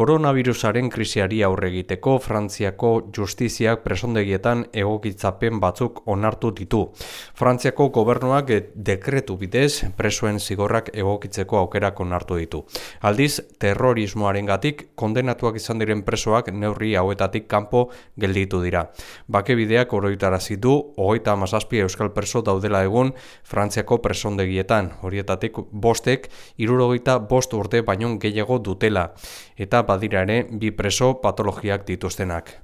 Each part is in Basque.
Koronavirusaren krisiari aurre egiteko Frantziako justiziak presondegietan egokitzapen batzuk onartu ditu. Frantziako gobernuak dekretu bidez presoen zigorrak egokitzeko aukerak onartu ditu. Aldiz, terrorismoaren gatik kondenatuak izan diren presoak neurri hauetatik kanpo gelditu dira. Bake bideak oroitarazi du, hogeita amazazpi euskal preso daudela egun Frantziako presondegietan. Horietatik bostek, irurogeita bost urte baino gehiago dutela. Eta badira ere bi preso patologiak dituztenak.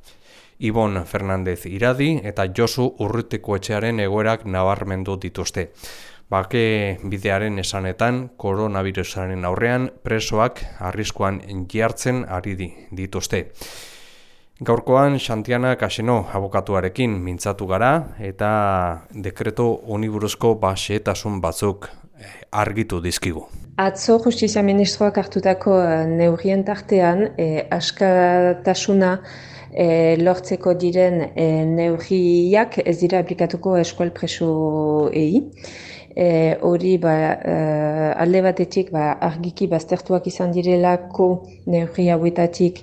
Ibon Fernandez Iradi eta Josu Urrutiko etxearen egoerak nabarmendu dituzte. Bake bidearen esanetan, koronavirusaren aurrean presoak arriskuan jartzen ari di, dituzte. Gaurkoan Xantiana Kaseno abokatuarekin mintzatu gara eta dekreto uniburuzko basetasun batzuk eh, argitu dizkigu. Atzo Justizia Ministroak hartutako uh, neurrien tartean, eh, askatasuna eh, lortzeko diren eh, neurriak ez dira aplikatuko eskual preso egi. Eh, hori ba, uh, alde batetik ba, argiki baztertuak izan direlako neurri hauetatik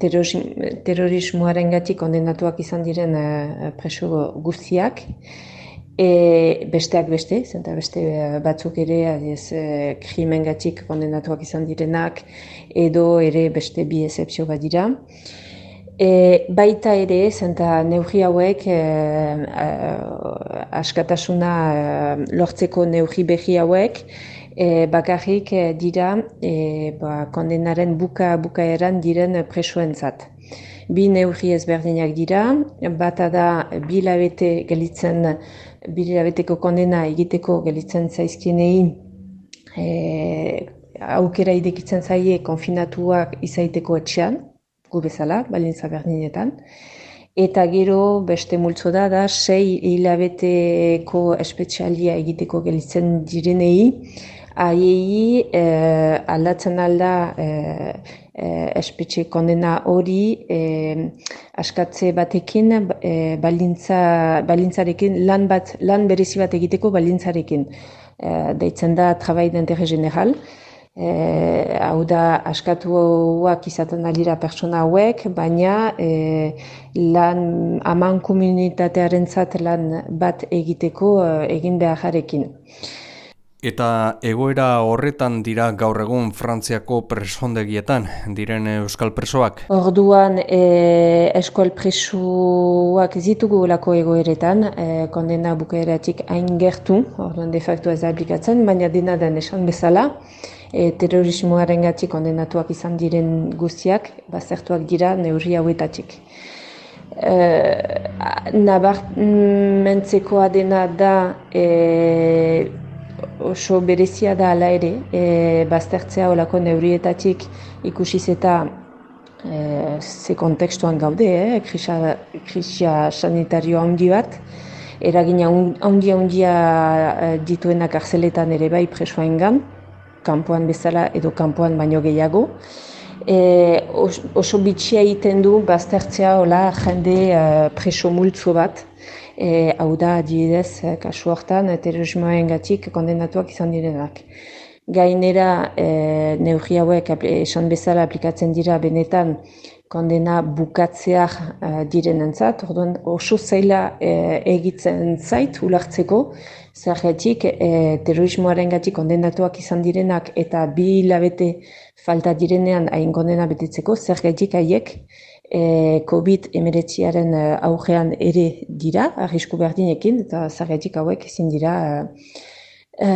terrorismoaren gatik ondenatuak izan diren uh, preso guztiak. E, besteak beste, zenta beste e, batzuk ere, adiez, e, krimen gatik kondenatuak izan direnak, edo ere beste bi ezepzio bat dira. E, baita ere, zenta neurri hauek, e, e, askatasuna e, lortzeko neurri behi hauek, e, bakarrik e, dira e, ba, kondenaren buka bukaeran diren presoentzat. Bi neurri ezberdinak dira, bata da bi labete gelitzen bilabeteko kondena egiteko gelitzen zaizkienei e, aukera idekitzen zaie konfinatuak izaiteko etxean, gu bezala, balintza berdinetan. Eta gero beste multzo da, da sei hilabeteko espezialia egiteko gelitzen direnei, aiei e, aldatzen alda e, eh, espetxe kondena hori eh, askatze batekin eh, balintza, balintzarekin lan bat lan berezi bat egiteko balintzarekin eh, deitzen da trabai d'interre general eh, hau da askatuak izaten alira pertsona hauek baina eh, lan aman komunitatearen lan bat egiteko eh, egin beharekin. Eta egoera horretan dira gaur egun Frantziako presondegietan, diren euskal presoak? Orduan e, eskual presoak zitugu olako egoeretan, e, kondena bukaeratik hain gertu, orduan de facto ez aplikatzen, baina dena den esan bezala, e, terrorismoaren gatik kondenatuak izan diren guztiak, bazertuak dira neurri hauetatik. E, Nabarmentzekoa dena da e, oso berezia da ala ere, e, baztertzea olako neurietatik ikusiz eta e, ze kontekstuan gaude, eh? krisia, krisia sanitario handi bat, eragina handia handia e, dituenak arzeletan ere bai presoen gan, kanpoan bezala edo kanpoan baino gehiago. E, oso bitxia egiten du baztertzea hola jende e, preso multzo bat, e, hau da adibidez kasu hartan terrorismoen gatik kondenatuak izan direnak. Gainera e, neurri hauek esan bezala aplikatzen dira benetan kondena bukatzea e, direnentzat, orduan oso zaila e, egitzen zait ulartzeko, zergatik e, terrorismoaren gatik kondenatuak izan direnak eta bi hilabete falta direnean hain kondena betetzeko, zergatik haiek e, COVID-19 e, aurrean ere dira, arrisku berdinekin, eta zarretik hauek ezin dira e,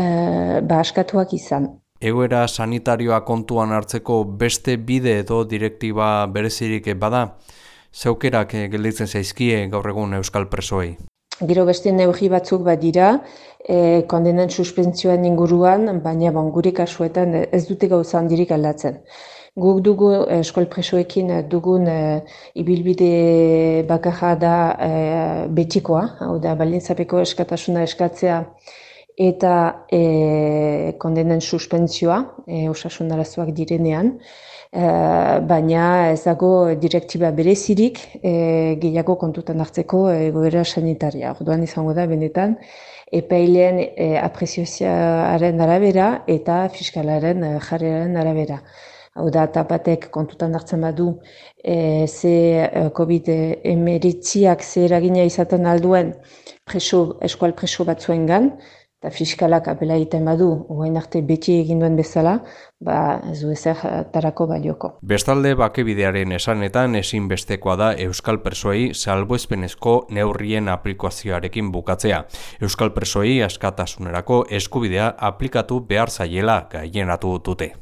ba askatuak izan. Egoera sanitarioa kontuan hartzeko beste bide edo direktiba berezirik bada, zeukerak gelditzen zaizkie gaur egun Euskal Presoei? Gero beste neugi batzuk bat dira, e, kondenen suspentsioen inguruan, baina bon, gure kasuetan ez dute gauza handirik aldatzen. Guk dugu eh, eskual presoekin eh, dugun eh, ibilbide bakarra da eh, betikoa, hau da balintzapeko eskatasuna eskatzea eta eh, kondenen suspentsioa eh, osasun arazoak direnean, eh, baina ez dago direktiba berezirik eh, gehiago kontutan hartzeko egoera sanitaria. Orduan izango da benetan epailean eh, arabera eta fiskalaren eh, jarrearen arabera. hau da tapatek kontutan hartzen badu e, ze COVID emeritziak ze eragina izaten alduen preso, eskual preso batzuen gan, eta fiskalak apela egiten badu, oain arte beti egin duen bezala, ba, ez du ezer tarako balioko. Bestalde, bakebidearen esanetan ezinbestekoa da Euskal Presoei salboezpenezko neurrien aplikazioarekin bukatzea. Euskal Presoei askatasunerako eskubidea aplikatu behar zaiela gaienatu dute.